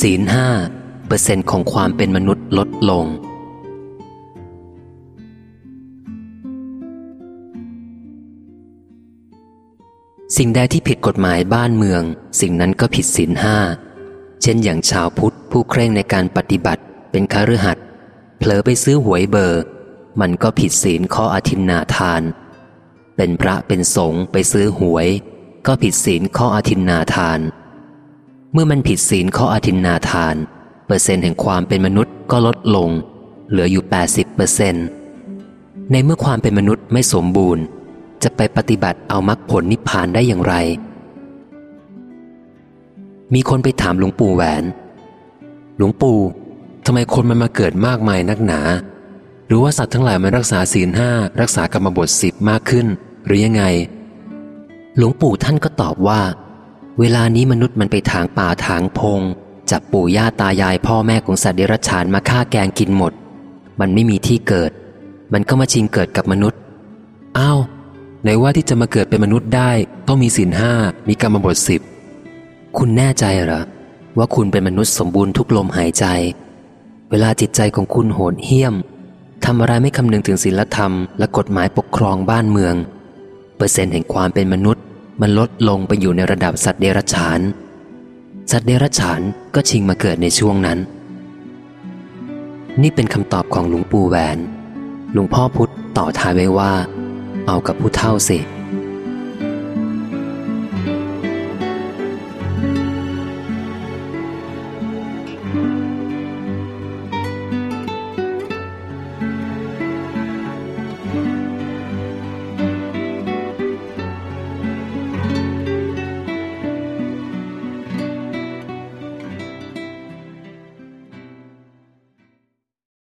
ศีลห้าเปอร์เซ็นต์ของความเป็นมนุษย์ลดลง สิ่งใดที่ผิดกฎหมายบ้านเมือง สิ่งนั้นก็ผิดศีลห้า เช่นอย่างชาวพุทธผู้เคร่งในการปฏิบัติเป็นคฤหัสถ์เผลอไปซื้อหวยเบอร์ มันก็ผิดศีลข้ออธินนาทาน เป็นพระเป็นสงฆ์ไปซื้อหวย ก็ผิดศีลข้ออธินนาทาน เมื่อมันผิดศีลข้ออธินนาทาน เปอร์เซ็นต์แห่งความเป็นมนุษย์ก็ลดลง เหลืออยู่ 80เปอร์เซนต์ในเมื่อความเป็นมนุษย์ไม่สมบูรณ์ จะไปปฏิบัติเอามรรคผลนิพพานได้อย่างไร มีคนไปถามหลวงปู่แหวน หลวงปู่ทำไมคนมันมาเกิดมากมายนักหนา หรือว่าสัตว์ทั้งหลายมันรักษาศีลห้ารักษากรรมบทสิบมากขึ้น หรือยังไง หลวงปู่ท่านก็ตอบว่า เวลานี้มนุษย์มันไปถางป่าถางพง จับปู่ย่าตายายพ่อแม่ของสัตว์เดรัจฉานมาฆ่าแกงกินหมด มันไม่มีที่เกิด มันก็มาชิงเกิดกับมนุษย์ อ้าวไหนว่าที่จะมาเกิดเป็นมนุษย์ได้ ต้องมีศีลห้ามีกรรมบทสิบคุณแน่ใจเหรอว่าคุณเป็นมนุษย์สมบูรณ์ทุกลมหายใจ เวลาจิตใจของคุณโหดเหี้ยมทำอะไรไม่คำนึงถึงศีลธรรมและกฎหมายปกครองบ้านเมือง เปอร์เซ็นต์แห่งความเป็นมนุษย์ มันลดลงไปอยู่ในระดับสัตว์เดรัจฉาน สัตว์เดรัจฉานก็ชิงมาเกิดในช่วงนั้น นี่เป็นคำตอบของหลวงปู่แหวน หลวงพ่อพุธต่อท้ายไว้ว่า เอากับผู้เท่าสิ